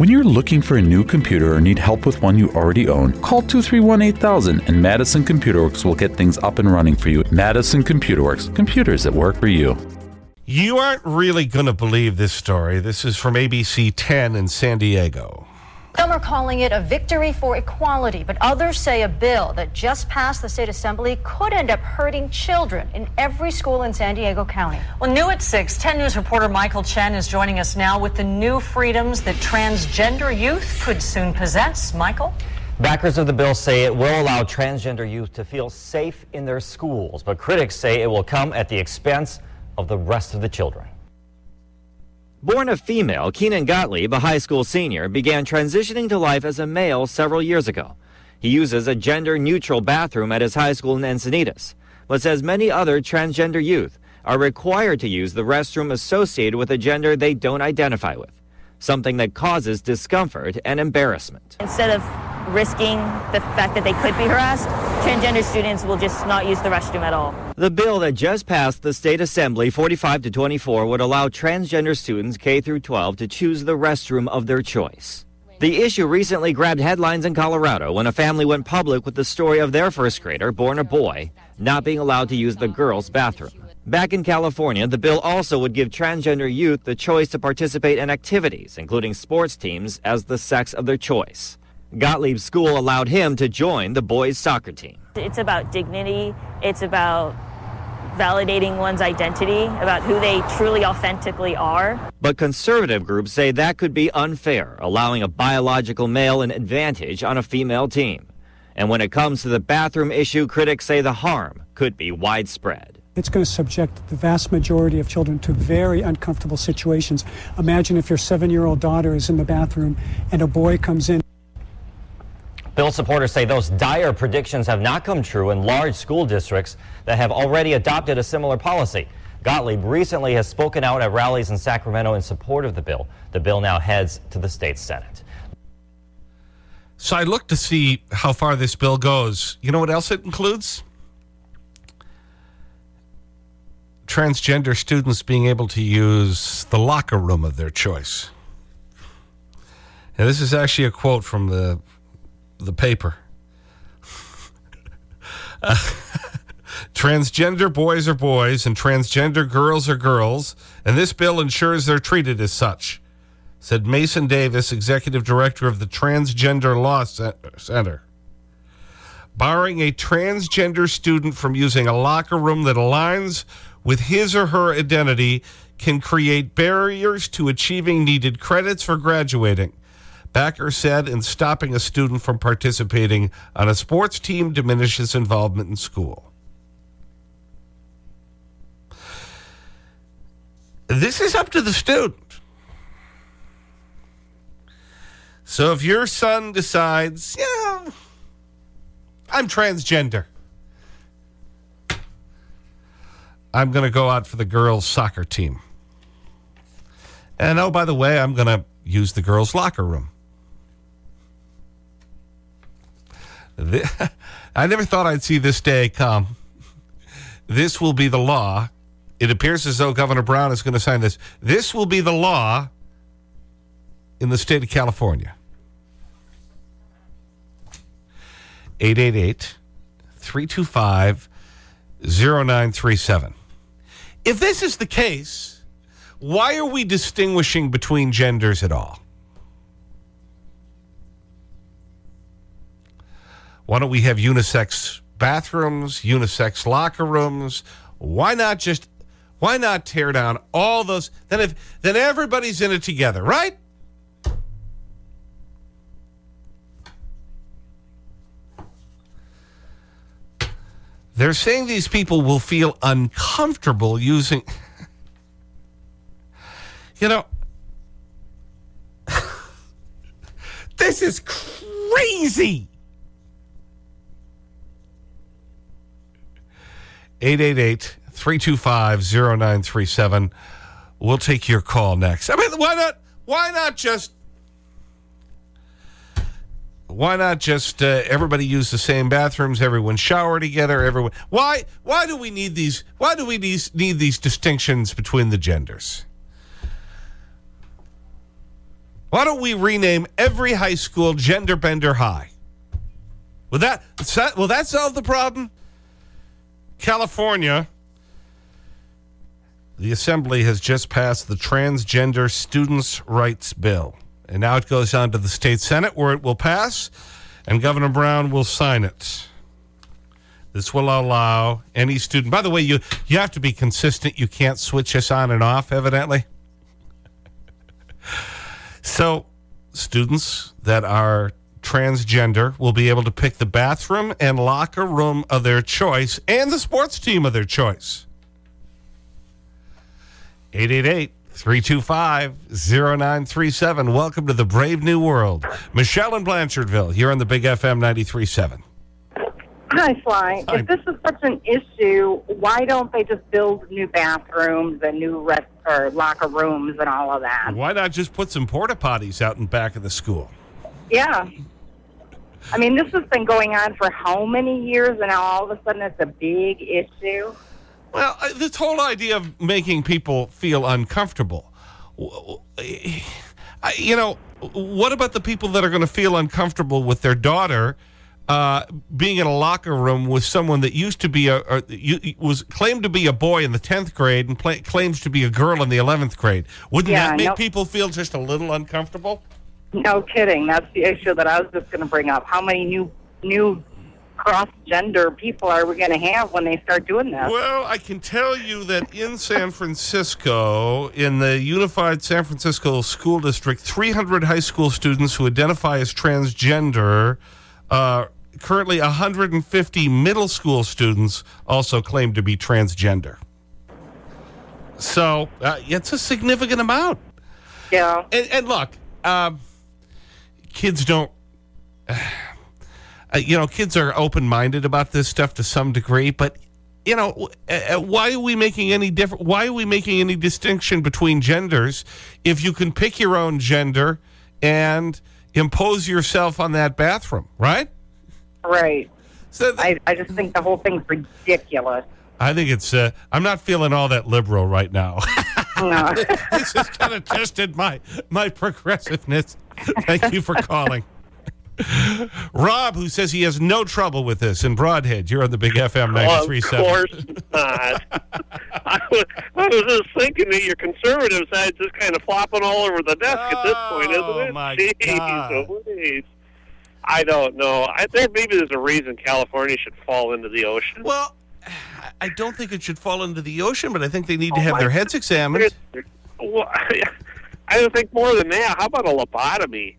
When you're looking for a new computer or need help with one you already own, call 231 8000 and Madison Computer Works will get things up and running for you. Madison Computer Works, computers that work for you. You aren't really going to believe this story. This is from ABC 10 in San Diego. Some are calling it a victory for equality, but others say a bill that just passed the state assembly could end up hurting children in every school in San Diego County. Well, new at 6, 10 News reporter Michael Chen is joining us now with the new freedoms that transgender youth could soon possess. Michael? Backers of the bill say it will allow transgender youth to feel safe in their schools, but critics say it will come at the expense of the rest of the children. Born a female, Keenan Gottlieb, a high school senior, began transitioning to life as a male several years ago. He uses a gender neutral bathroom at his high school in Encinitas, but says many other transgender youth are required to use the restroom associated with a gender they don't identify with, something that causes discomfort and embarrassment. Instead of risking the fact that they could be harassed, transgender students will just not use the restroom at all. The bill that just passed the state assembly 45 to 24 would allow transgender students K through 12 to choose the restroom of their choice. The issue recently grabbed headlines in Colorado when a family went public with the story of their first grader, born a boy, not being allowed to use the girls' bathroom. Back in California, the bill also would give transgender youth the choice to participate in activities, including sports teams, as the sex of their choice. Gottlieb's school allowed him to join the boys' soccer team. It's about dignity, it's about validating one's identity, about who they truly authentically are. But conservative groups say that could be unfair, allowing a biological male an advantage on a female team. And when it comes to the bathroom issue, critics say the harm could be widespread. It's going to subject the vast majority of children to very uncomfortable situations. Imagine if your seven year old daughter is in the bathroom and a boy comes in. Bill supporters say those dire predictions have not come true in large school districts that have already adopted a similar policy. Gottlieb recently has spoken out at rallies in Sacramento in support of the bill. The bill now heads to the state Senate. So I look to see how far this bill goes. You know what else it includes? Transgender students being able to use the locker room of their choice. Now, this is actually a quote from the the paper. Transgender boys are boys and transgender girls are girls, and this bill ensures they're treated as such, said Masen Davis, executive director of the Transgender Law Center. Barring a transgender student from using a locker room that aligns with his or her identity can create barriers to achieving needed credits for graduating. Backer said in stopping a student from participating on a sports team diminishes involvement in school. This is up to the student. So if your son decides, yeah, I'm transgender. I'm going to go out for the girls' soccer team. And oh, by the way, I'm going to use the girls' locker room. I never thought I'd see this day come. This will be the law. It appears as though Governor Brown is going to sign this. This will be the law in the state of California. 888 325 0937. If this is the case, why are we distinguishing between genders at all? Why don't we have unisex bathrooms, unisex locker rooms? Why not just, why not tear down all those? Then, if, then everybody's in it together, right? They're saying these people will feel uncomfortable using. You know, this is crazy. 888 325 0937. We'll take your call next. I mean, why not, why not just, why not just uh, everybody use the same bathrooms, everyone shower together, everyone, why, why do we need these, why do we need, need these distinctions between the genders? Why don't we rename every high school Gender Bender High? Will that, will that solve the problem? California, the Assembly has just passed the Transgender Students' Rights Bill. And now it goes on to the state Senate where it will pass, and Governor Brown will sign it. This will allow any student. By the way, you, you have to be consistent. You can't switch this on and off, evidently. so, students that are transgender will be able to pick the bathroom and locker room of their choice and the sports team of their choice. 888 325 0937. Welcome to the brave new world. Michelle in Blanchardville here on the Big FM 937. Hi, Sly. Hi. If this is such an issue, why don't they just build new bathrooms and new rest or locker rooms and all of that? Why not just put some porta potties out in back of the school? Yeah. I mean, this has been going on for how many years, and now all of a sudden it's a big issue? Well, this whole idea of making people feel uncomfortable. You know, what about the people that are going to feel uncomfortable with their daughter uh, being in a locker room with someone that used to be a, or, was claimed to be a boy in the 10th grade and play, claims to be a girl in the 11th grade? Wouldn't yeah, that make no, people feel just a little uncomfortable? No kidding. That's the issue that I was just going to bring up. How many new new cross-gender people are we going to have when they start doing this? Well, I can tell you that in San Francisco, in the Unified San Francisco School District, 300 high school students who identify as transgender, uh, currently 150 middle school students also claim to be transgender. So uh, it's a significant amount. Yeah. And, and look, um, kids don't uh, you know, kids are open-minded about this stuff to some degree, but, you know, uh, uh, why are we making any different? Why are we making any distinction between genders if you can pick your own gender and impose yourself on that bathroom, right? Right. So I, I just think the whole thing's ridiculous. I think it's, uh, I'm not feeling all that liberal right now. No. this has kind of tested my, my progressiveness. Thank you for calling. Rob, who says he has no trouble with this in Brodhead. You're on the Big FM 93.7. Of course not. I, was, I was just thinking that your conservative side just kind of flopping all over the desk oh, at this point, isn't oh, it? Oh, my Jeez, God. Please. I don't know. I think maybe there's a reason California should fall into the ocean. Well, I don't think it should fall into the ocean, but I think they need to oh, have their heads examined. Well, I don't think more than that. How about a lobotomy?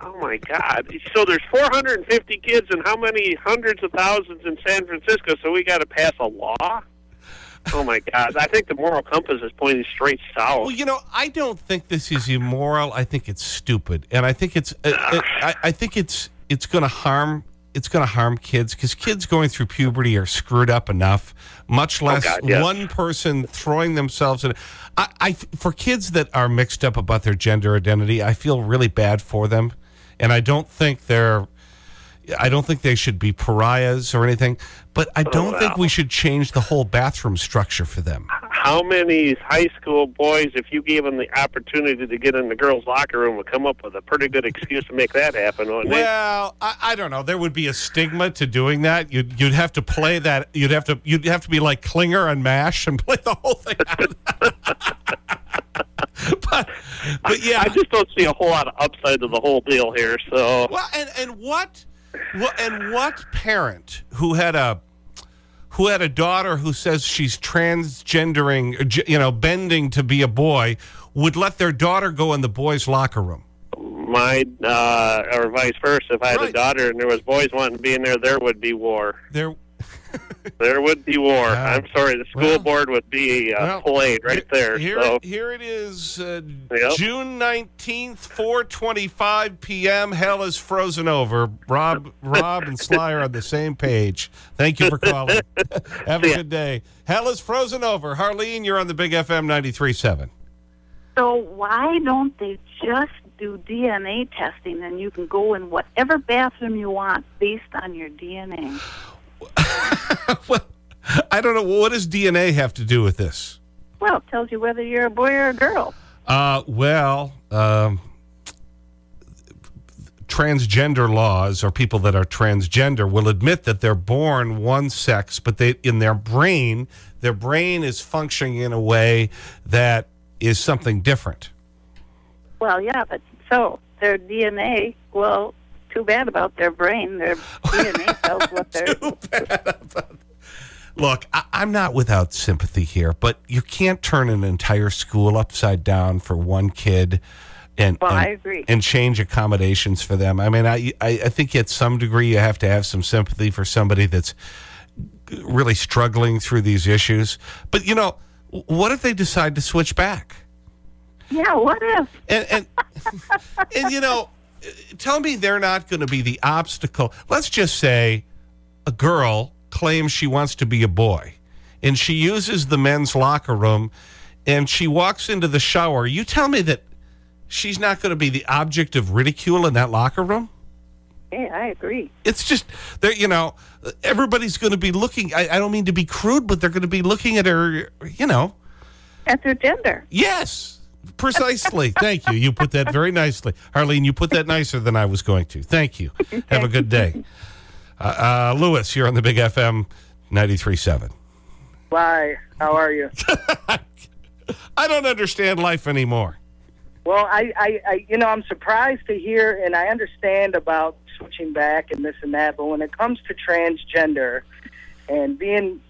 Oh my God! So there's 450 kids and how many hundreds of thousands in San Francisco? So we got to pass a law. Oh my God! I think the moral compass is pointing straight south. Well, you know, I don't think this is immoral. I think it's stupid, and I think it's uh, it, I, I think it's it's going to harm it's going to harm kids because kids going through puberty are screwed up enough, much oh, less oh God, yes. one person throwing themselves in. I, I, for kids that are mixed up about their gender identity, I feel really bad for them and I don't think they're. I don't think they should be pariahs or anything, but I oh, don't oh, think we should change the whole bathroom structure for them. How many high school boys, if you gave them the opportunity to get in the girls' locker room, would come up with a pretty good excuse to make that happen? Well, I, I, don't know. There would be a stigma to doing that. You'd you'd have to play that. You'd have to you'd have to be like Klinger and Mash and play the whole thing. but, but yeah. I just don't see a whole lot of upside to the whole deal here. So well, and and what, what and what parent who had a who had a daughter who says she's transgendering, you know, bending to be a boy, would let their daughter go in the boys' locker room? My, uh, or vice versa. If I had right. a daughter and there was boys wanting to be in there, there would be war. There, there would be war. Uh, I'm sorry, the school well, board would be uh, well, played right there. Here, so. here it is, uh, yep. June 19th, 4:25 p.m. Hell is frozen over. Rob, Rob, and Sly are on the same page. Thank you for calling. Have a yeah. good day. Hell is frozen over. Harleen, you're on the Big FM 93.7. So why don't they just do DNA testing and you can go in whatever bathroom you want based on your DNA? well, I don't know. What does DNA have to do with this? Well, it tells you whether you're a boy or a girl. Uh, well, um, transgender laws or people that are transgender will admit that they're born one sex, but they, in their brain, their brain is functioning in a way that is something different. Well, yeah, but so their DNA, well, too bad about their brain. Their DNA tells what they're. Look, I, I'm not without sympathy here, but you can't turn an entire school upside down for one kid and, Well, and, I agree. and change accommodations for them. I mean, I, I, I think at some degree you have to have some sympathy for somebody that's really struggling through these issues. But, you know, what if they decide to switch back? Yeah, what if? And, and, and you know, tell me they're not going to be the obstacle. Let's just say a girl claims she wants to be a boy and she uses the men's locker room and she walks into the shower. You tell me that she's not going to be the object of ridicule in that locker room? Yeah, I agree. It's just, you know, everybody's going to be looking. I, I don't mean to be crude, but they're going to be looking at her, you know. At their gender. Yes, precisely. Thank you. You put that very nicely. Harleen, you put that nicer than I was going to. Thank you. Have a good day. Uh, uh, Lewis, you're on the Big FM 93.7. Bye. How are you? I don't understand life anymore. Well, I, I, I, you know, I'm surprised to hear, and I understand about switching back and this and that, but when it comes to transgender and being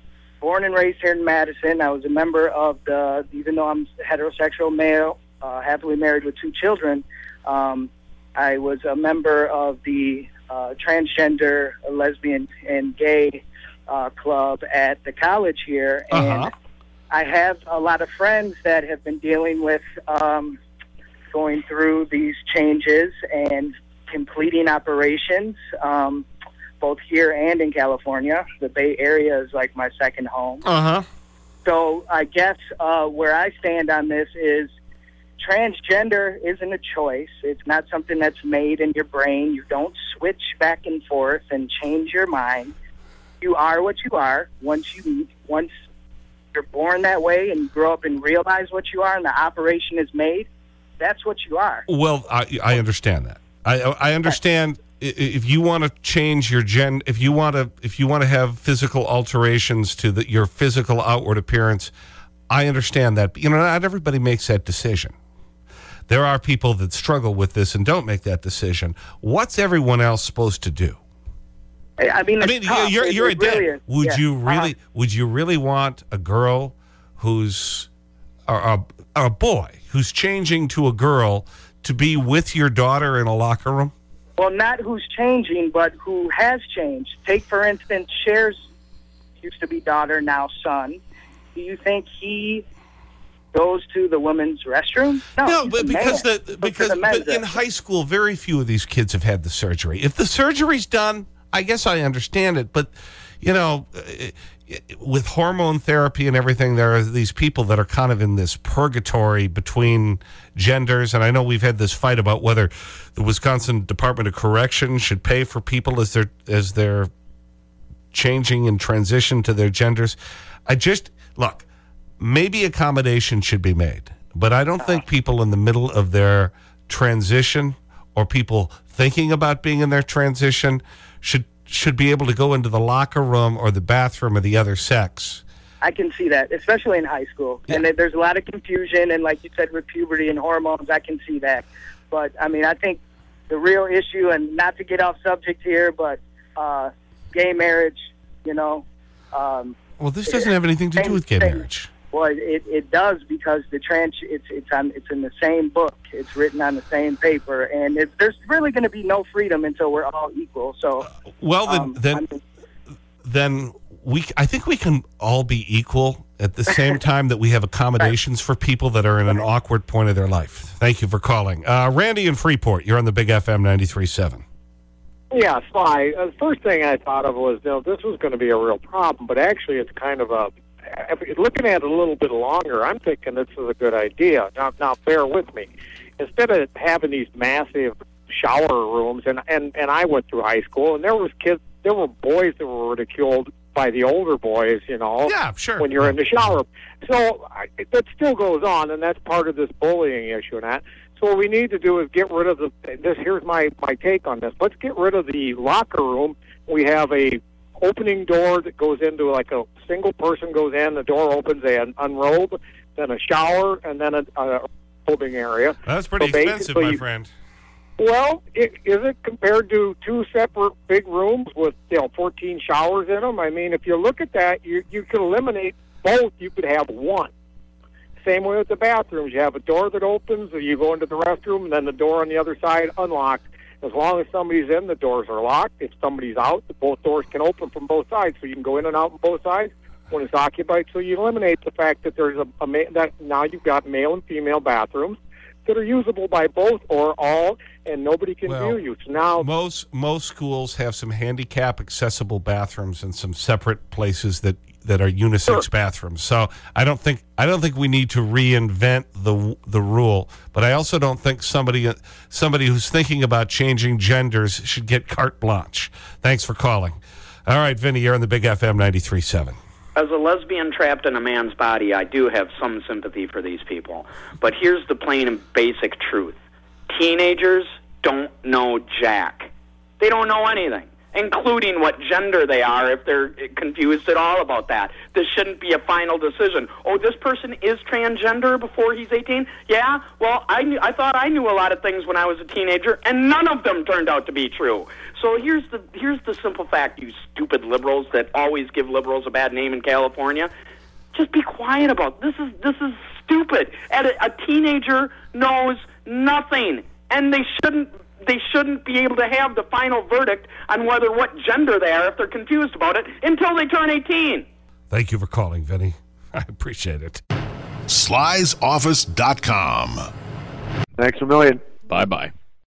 born and raised here in Madison, I was a member of the, even though I'm heterosexual male, uh, happily married with two children, um, I was a member of the uh, transgender, lesbian, and gay uh, club at the college here, and Uh-huh. I have a lot of friends that have been dealing with um, going through these changes and completing operations, um, both here and in California. The Bay Area is like my second home. Uh huh. So I guess uh, where I stand on this is transgender isn't a choice. It's not something that's made in your brain. You don't switch back and forth and change your mind. You are what you are. Once you once you're born that way and you grow up and realize what you are, and the operation is made, that's what you are. Well, I, I understand that. I, I understand if you want to change your gen, if you want to, if you want to have physical alterations to the, your physical outward appearance, I understand that. But, you know, not everybody makes that decision. There are people that struggle with this and don't make that decision. What's everyone else supposed to do? I mean, I mean, tough. you're, you're a really dad. Would Yeah. you Uh-huh. really, would you really want a girl who's, or a, a boy who's changing to a girl to be with your daughter in a locker room? Well, not who's changing, but who has changed. Take, for instance, Cher's used to be daughter, now son. Do you think he goes to the women's restroom? No, No, but because man. the because the but in high school, very few of these kids have had the surgery. If the surgery's done, I guess I understand it. But you know, with hormone therapy and everything, there are these people that are kind of in this purgatory between genders. And I know we've had this fight about whether the Wisconsin Department of Correction should pay for people as they're as they're changing and transition to their genders. I just look, maybe accommodation should be made, but I don't think ah. people in the middle of their transition or people thinking about being in their transition should should be able to go into the locker room or the bathroom of the other sex. I can see that, especially in high school. And there's a lot of confusion, and like you said, with puberty and hormones, I can see that. But I mean, I think the real issue, and not to get off subject here, but uh, gay marriage, you know. Um, Well, this doesn't have anything to do with gay marriage. Well, it, it does because the trans it's it's on it's in the same book. It's written on the same paper, and it, there's really going to be no freedom until we're all equal. So, Well, then, um, then, I mean, then we, I think we can all be equal at the same time that we have accommodations for people that are in an awkward point of their life. Thank you for calling. Uh, Randy in Freeport, you're on the Big FM 93.7. Yeah, Sly. Uh, the first thing I thought of was, you know, this was going to be a real problem, but actually, it's kind of a. if- Looking at it a little bit longer, I'm thinking this is a good idea. Now, now, bear with me. Instead of having these massive shower rooms, and and and I went through high school, and there was kids, there were boys that were ridiculed by the older boys, you know. Yeah, sure. When you're in the shower, so I, that still goes on, and that's part of this bullying issue and that. So what we need to do is get rid of the. This here's my my take on this. Let's get rid of the locker room. We have a opening door that goes into like a single person goes in. The door opens. They unrobe, then a shower, and then a, a robing area. That's pretty so expensive, my friend. Well, it, is it compared to two separate big rooms with you know 14 showers in them? I mean, if you look at that, you you could eliminate both. You could have one. Same way with the bathrooms. You have a door that opens, you go into the restroom, and then the door on the other side unlocked. As long as somebody's in, the doors are locked. If somebody's out, both doors can open from both sides, so you can go in and out on both sides when it's occupied. So you eliminate the fact that there's a, a ma- that now you've got male and female bathrooms that are usable by both or all, and nobody can well, view you. So now most most schools have some handicap accessible bathrooms and some separate places that that are unisex bathrooms. So I don't think I don't think we need to reinvent the the rule, but I also don't think somebody somebody who's thinking about changing genders should get carte blanche. Thanks for calling. All right, Vinny, you're on the Big FM 93.7. As a lesbian trapped in a man's body, I do have some sympathy for these people. But here's the plain and basic truth. Teenagers don't know jack. They don't know anything including what gender they are if they're confused at all about that. This shouldn't be a final decision. Oh, this person is transgender before he's 18? Yeah? Well, I, knew, I thought I knew a lot of things when I was a teenager, and none of them turned out to be true. So here's the, here's the simple fact, you stupid liberals that always give liberals a bad name in California. Just be quiet about this. Is, this is stupid. And a, a teenager knows nothing, and they shouldn't they shouldn't be able to have the final verdict on whether what gender they are if they're confused about it until they turn 18. Thank you for calling, Vinny. I appreciate it. Sly'sOffice.com. Thanks a million. Bye bye.